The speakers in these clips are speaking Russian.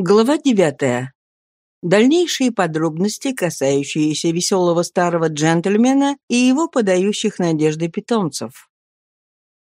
Глава девятая. Дальнейшие подробности, касающиеся веселого старого джентльмена и его подающих надежды питомцев.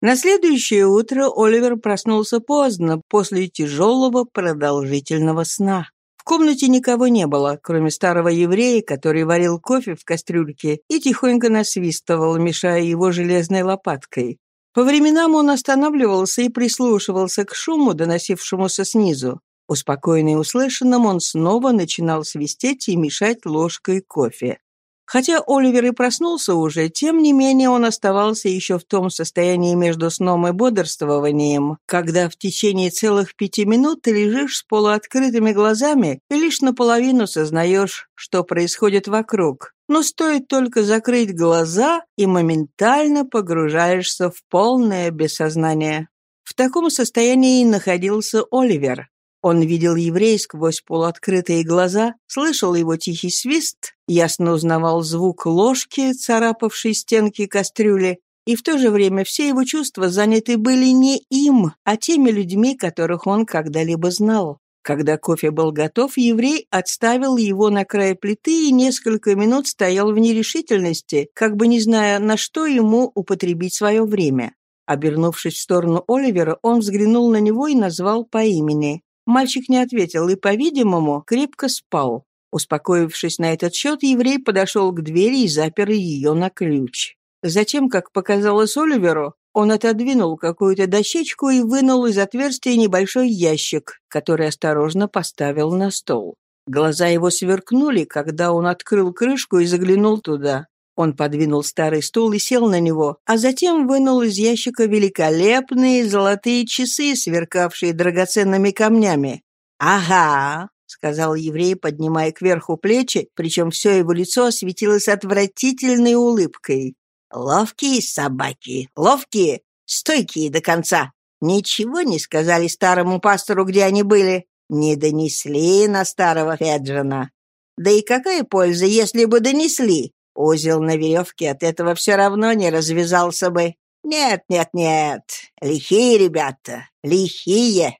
На следующее утро Оливер проснулся поздно, после тяжелого продолжительного сна. В комнате никого не было, кроме старого еврея, который варил кофе в кастрюльке и тихонько насвистывал, мешая его железной лопаткой. По временам он останавливался и прислушивался к шуму, доносившемуся снизу. Успокоенный услышанным, он снова начинал свистеть и мешать ложкой кофе. Хотя Оливер и проснулся уже, тем не менее он оставался еще в том состоянии между сном и бодрствованием, когда в течение целых пяти минут ты лежишь с полуоткрытыми глазами и лишь наполовину сознаешь, что происходит вокруг. Но стоит только закрыть глаза, и моментально погружаешься в полное бессознание. В таком состоянии находился Оливер. Он видел еврей сквозь полуоткрытые глаза, слышал его тихий свист, ясно узнавал звук ложки, царапавшей стенки кастрюли, и в то же время все его чувства заняты были не им, а теми людьми, которых он когда-либо знал. Когда кофе был готов, еврей отставил его на край плиты и несколько минут стоял в нерешительности, как бы не зная, на что ему употребить свое время. Обернувшись в сторону Оливера, он взглянул на него и назвал по имени. Мальчик не ответил и, по-видимому, крепко спал. Успокоившись на этот счет, еврей подошел к двери и запер ее на ключ. Затем, как показалось Оливеру, он отодвинул какую-то дощечку и вынул из отверстия небольшой ящик, который осторожно поставил на стол. Глаза его сверкнули, когда он открыл крышку и заглянул туда. Он подвинул старый стул и сел на него, а затем вынул из ящика великолепные золотые часы, сверкавшие драгоценными камнями. «Ага», — сказал еврей, поднимая кверху плечи, причем все его лицо осветилось отвратительной улыбкой. «Ловкие собаки, ловкие, стойкие до конца. Ничего не сказали старому пастору, где они были. Не донесли на старого Феджина. Да и какая польза, если бы донесли? Узел на веревке от этого все равно не развязался бы. Нет, нет, нет. Лихие ребята, лихие.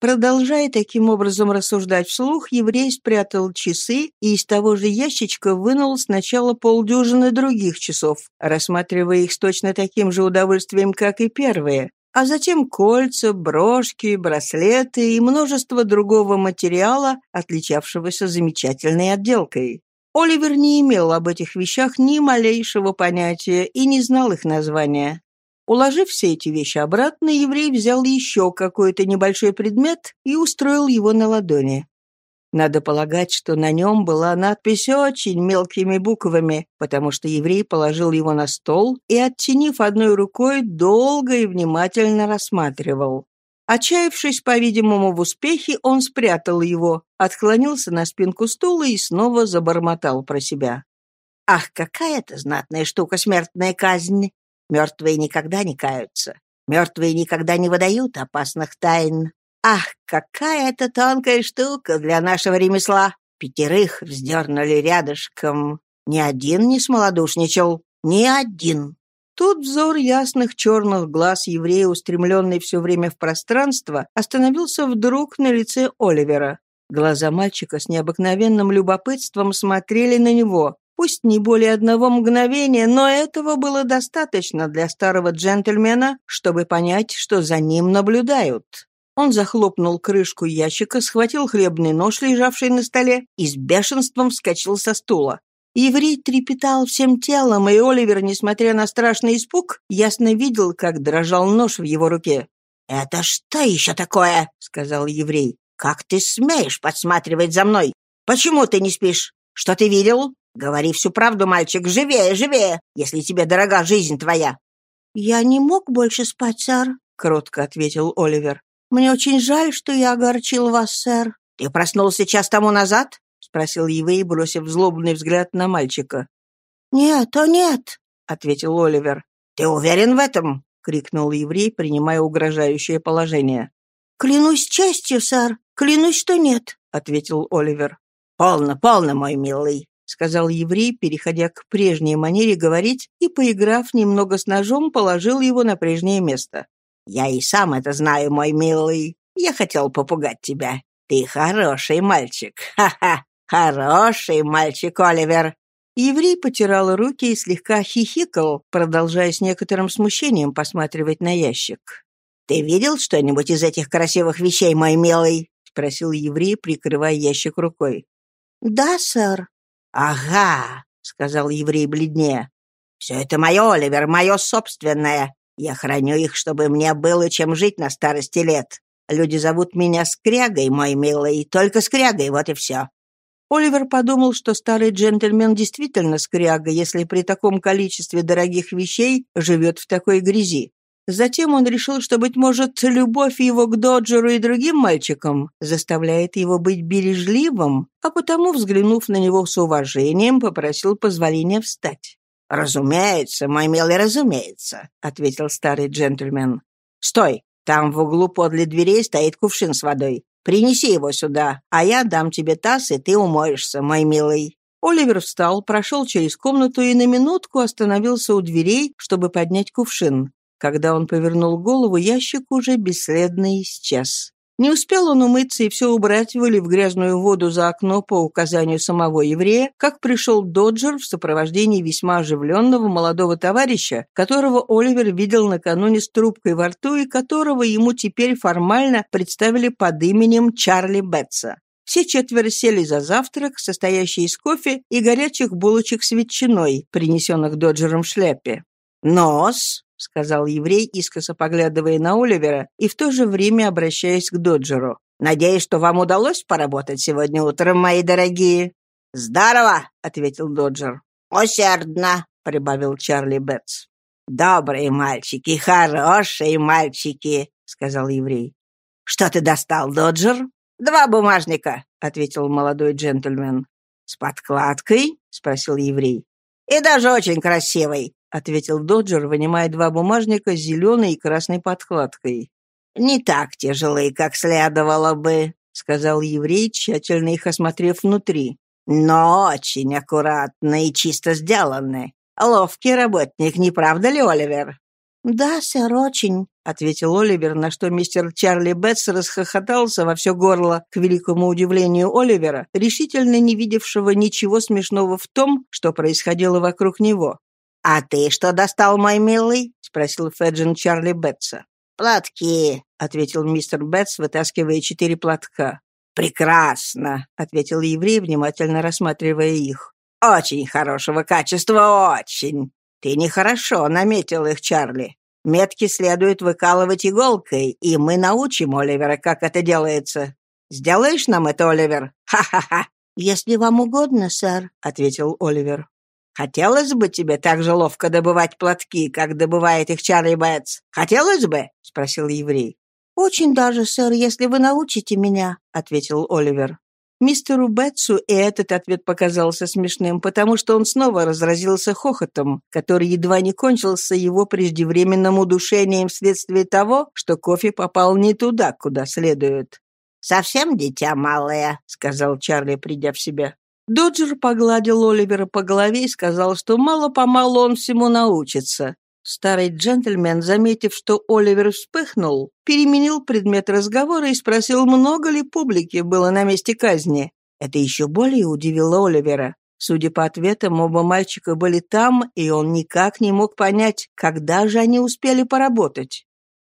Продолжая таким образом рассуждать вслух, еврей спрятал часы и из того же ящичка вынул сначала полдюжины других часов, рассматривая их с точно таким же удовольствием, как и первые, а затем кольца, брошки, браслеты и множество другого материала, отличавшегося замечательной отделкой. Оливер не имел об этих вещах ни малейшего понятия и не знал их названия. Уложив все эти вещи обратно, еврей взял еще какой-то небольшой предмет и устроил его на ладони. Надо полагать, что на нем была надпись очень мелкими буквами, потому что еврей положил его на стол и, оттянив одной рукой, долго и внимательно рассматривал. Отчаявшись, по-видимому, в успехе, он спрятал его, отклонился на спинку стула и снова забормотал про себя. «Ах, какая это знатная штука, смертная казнь! Мертвые никогда не каются. Мертвые никогда не выдают опасных тайн. Ах, какая это тонкая штука для нашего ремесла! Пятерых вздернули рядышком. Ни один не смолодушничал. Ни один. Тут взор ясных черных глаз еврея, устремленный все время в пространство, остановился вдруг на лице Оливера. Глаза мальчика с необыкновенным любопытством смотрели на него. Пусть не более одного мгновения, но этого было достаточно для старого джентльмена, чтобы понять, что за ним наблюдают. Он захлопнул крышку ящика, схватил хлебный нож, лежавший на столе, и с бешенством вскочил со стула. Еврей трепетал всем телом, и Оливер, несмотря на страшный испуг, ясно видел, как дрожал нож в его руке. «Это что еще такое?» — сказал еврей. «Как ты смеешь подсматривать за мной? Почему ты не спишь? Что ты видел? Говори всю правду, мальчик, живее, живее, если тебе дорога жизнь твоя». «Я не мог больше спать, сэр», — кротко ответил Оливер. «Мне очень жаль, что я огорчил вас, сэр». «Ты проснулся час тому назад?» Спросил Ивей, бросив злобный взгляд на мальчика. «Нет, о нет!» — ответил Оливер. «Ты уверен в этом?» — крикнул еврей, принимая угрожающее положение. «Клянусь честью, сэр, клянусь, что нет», — ответил Оливер. «Полно, полно, мой милый», — сказал еврей, переходя к прежней манере говорить и, поиграв немного с ножом, положил его на прежнее место. «Я и сам это знаю, мой милый. Я хотел попугать тебя. Ты хороший мальчик. Ха-ха! Хороший мальчик, Оливер!» Еврей потирал руки и слегка хихикал, продолжая с некоторым смущением посматривать на ящик. «Ты видел что-нибудь из этих красивых вещей, мой милый?» — спросил еврей, прикрывая ящик рукой. «Да, сэр». «Ага», — сказал еврей бледнее. «Все это мое, Оливер, мое собственное. Я храню их, чтобы мне было чем жить на старости лет. Люди зовут меня Скрягой, мой милый, только Скрягой, вот и все. Оливер подумал, что старый джентльмен действительно скряга, если при таком количестве дорогих вещей живет в такой грязи. Затем он решил, что, быть может, любовь его к Доджеру и другим мальчикам заставляет его быть бережливым, а потому, взглянув на него с уважением, попросил позволения встать. «Разумеется, мой милый, разумеется», — ответил старый джентльмен. «Стой! Там в углу подле дверей стоит кувшин с водой. Принеси его сюда, а я дам тебе таз, и ты умоешься, мой милый». Оливер встал, прошел через комнату и на минутку остановился у дверей, чтобы поднять кувшин. Когда он повернул голову, ящик уже бесследно исчез. Не успел он умыться и все убрать, вылив грязную воду за окно по указанию самого еврея, как пришел Доджер в сопровождении весьма оживленного молодого товарища, которого Оливер видел накануне с трубкой во рту и которого ему теперь формально представили под именем Чарли Бетса. Все четверо сели за завтрак, состоящий из кофе и горячих булочек с ветчиной, принесенных Доджером в шляпе. «Нос», — сказал еврей, искоса поглядывая на Оливера и в то же время обращаясь к Доджеру. «Надеюсь, что вам удалось поработать сегодня утром, мои дорогие?» «Здорово!» — ответил Доджер. «Усердно!» — прибавил Чарли Бетс. «Добрые мальчики, хорошие мальчики!» — сказал еврей. «Что ты достал, Доджер?» «Два бумажника», — ответил молодой джентльмен. «С подкладкой?» — спросил еврей. «И даже очень красивый. — ответил Доджер, вынимая два бумажника с зеленой и красной подкладкой. «Не так тяжелые, как следовало бы», — сказал еврей, тщательно их осмотрев внутри. «Но очень аккуратно и чисто сделаны. Ловкий работник, не правда ли, Оливер?» «Да, сэр, очень», — ответил Оливер, на что мистер Чарли Бетс расхохотался во все горло, к великому удивлению Оливера, решительно не видевшего ничего смешного в том, что происходило вокруг него. «А ты что достал, мой милый?» — спросил Феджин Чарли Бетса. «Платки», — ответил мистер Бетс, вытаскивая четыре платка. «Прекрасно», — ответил еврей, внимательно рассматривая их. «Очень хорошего качества, очень. Ты нехорошо наметил их, Чарли. Метки следует выкалывать иголкой, и мы научим Оливера, как это делается. Сделаешь нам это, Оливер? Ха-ха-ха!» «Если вам угодно, сэр», — ответил Оливер. Хотелось бы тебе так же ловко добывать платки, как добывает их Чарли Бэтс? Хотелось бы?» — спросил еврей. «Очень даже, сэр, если вы научите меня», — ответил Оливер. Мистеру Бетсу и этот ответ показался смешным, потому что он снова разразился хохотом, который едва не кончился его преждевременным удушением вследствие того, что кофе попал не туда, куда следует. «Совсем дитя малое», — сказал Чарли, придя в себя. Доджер погладил Оливера по голове и сказал, что мало-помалу он всему научится. Старый джентльмен, заметив, что Оливер вспыхнул, переменил предмет разговора и спросил, много ли публики было на месте казни. Это еще более удивило Оливера. Судя по ответам, оба мальчика были там, и он никак не мог понять, когда же они успели поработать.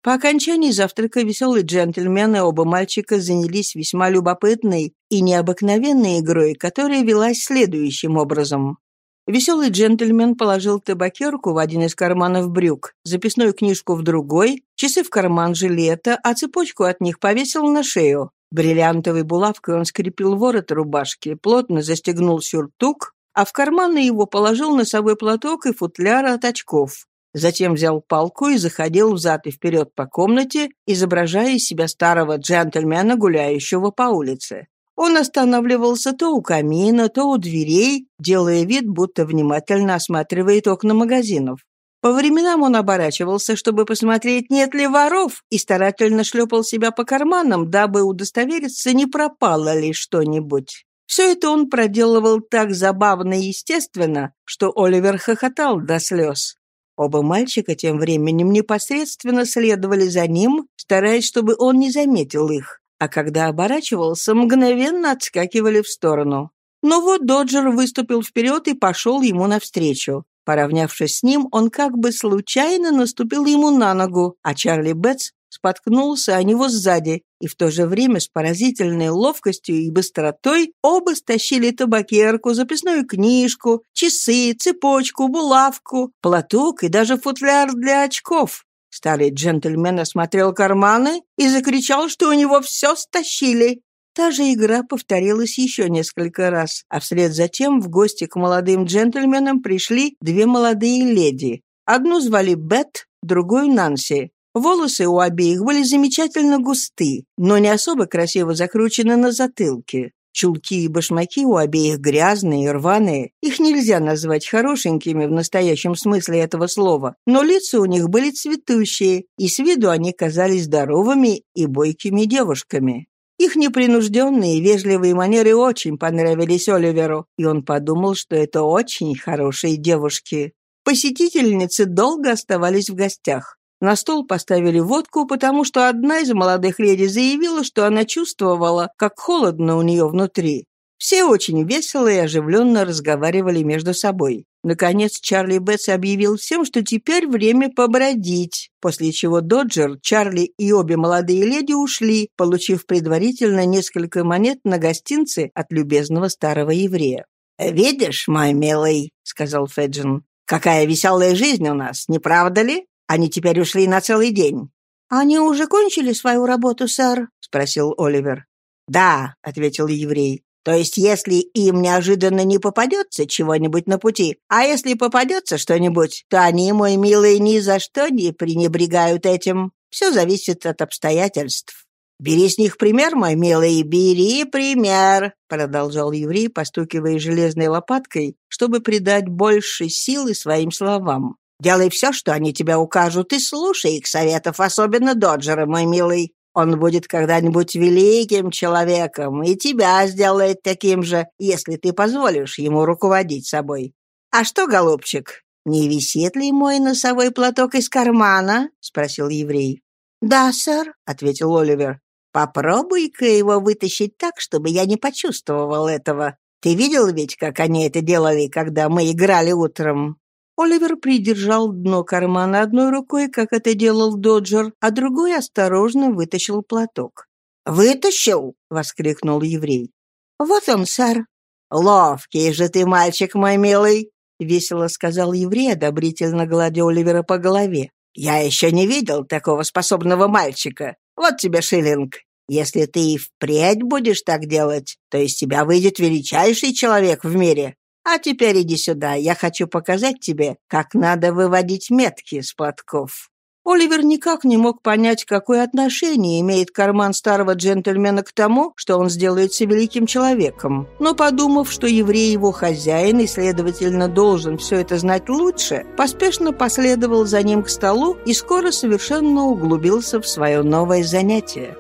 По окончании завтрака веселый джентльмен и оба мальчика занялись весьма любопытной и необыкновенной игрой, которая велась следующим образом. Веселый джентльмен положил табакерку в один из карманов брюк, записную книжку в другой, часы в карман жилета, а цепочку от них повесил на шею. Бриллиантовой булавкой он скрепил ворот рубашки, плотно застегнул сюртук, а в карманы его положил носовой платок и футляр от очков. Затем взял палку и заходил взад и вперед по комнате, изображая из себя старого джентльмена, гуляющего по улице. Он останавливался то у камина, то у дверей, делая вид, будто внимательно осматривает окна магазинов. По временам он оборачивался, чтобы посмотреть, нет ли воров, и старательно шлепал себя по карманам, дабы удостовериться, не пропало ли что-нибудь. Все это он проделывал так забавно и естественно, что Оливер хохотал до слез. Оба мальчика тем временем непосредственно следовали за ним, стараясь, чтобы он не заметил их. а когда оборачивался, мгновенно отскакивали в сторону. Но вот Доджер выступил вперед и пошел ему навстречу. Поравнявшись с ним, он как бы случайно наступил ему на ногу, а Чарли Бетс споткнулся о него сзади, и в то же время с поразительной ловкостью и быстротой оба стащили табакерку, записную книжку, часы, цепочку, булавку, платок и даже футляр для очков. Старый джентльмен осмотрел карманы и закричал, что у него все стащили. Та же игра повторилась еще несколько раз, а вслед за тем в гости к молодым джентльменам пришли две молодые леди. Одну звали Бет, другую Нанси. Волосы у обеих были замечательно густы, но не особо красиво закручены на затылке. Чулки и башмаки у обеих грязные и рваные. Их нельзя назвать хорошенькими в настоящем смысле этого слова, но лица у них были цветущие, и с виду они казались здоровыми и бойкими девушками. Их непринужденные и вежливые манеры очень понравились Оливеру, и он подумал, что это очень хорошие девушки. Посетительницы долго оставались в гостях. На стол поставили водку, потому что одна из молодых леди заявила, что она чувствовала, как холодно у нее внутри. Все очень весело и оживленно разговаривали между собой. Наконец Чарли Бетс объявил всем, что теперь время побродить, после чего Доджер, Чарли и обе молодые леди ушли, получив предварительно несколько монет на гостинцы от любезного старого еврея. «Видишь, мой милый», — сказал Феджин, — «какая веселая жизнь у нас, не правда ли? Они теперь ушли на целый день». «Они уже кончили свою работу, сэр?» — спросил Оливер. «Да», — ответил еврей. «То есть, если им неожиданно не попадется чего-нибудь на пути, а если попадется что-нибудь, то они, мой милый, ни за что не пренебрегают этим. Все зависит от обстоятельств». «Бери с них пример, мой милый, бери пример», — продолжал еврей, постукивая железной лопаткой, чтобы придать больше силы своим словам. Делай все, что они тебе укажут, и слушай их советов, особенно Доджера, мой милый. Он будет когда-нибудь великим человеком, и тебя сделает таким же, если ты позволишь ему руководить собой. А что, голубчик, не висит ли мой носовой платок из кармана?» — спросил еврей. «Да, сэр», — ответил Оливер. «Попробуй-ка его вытащить так, чтобы я не почувствовал этого. Ты видел ведь, как они это делали, когда мы играли утром? Оливер придержал дно кармана одной рукой, как это делал Доджер, а другой осторожно вытащил платок. «Вытащил!» — воскликнул еврей. «Вот он, сэр». «Ловкий же ты мальчик, мой милый!» — весело сказал еврей, одобрительно гладя Оливера по голове. «Я еще не видел такого способного мальчика. Вот тебе шиллинг. Если ты и впредь будешь так делать, то из тебя выйдет величайший человек в мире. А теперь иди сюда, я хочу показать тебе, как надо выводить метки с платков». Оливер никак не мог понять, какое отношение имеет карман старого джентльмена к тому, что он сделается великим человеком. Но подумав, что еврей его хозяин и, следовательно, должен все это знать лучше, поспешно последовал за ним к столу и скоро совершенно углубился в свое новое занятие.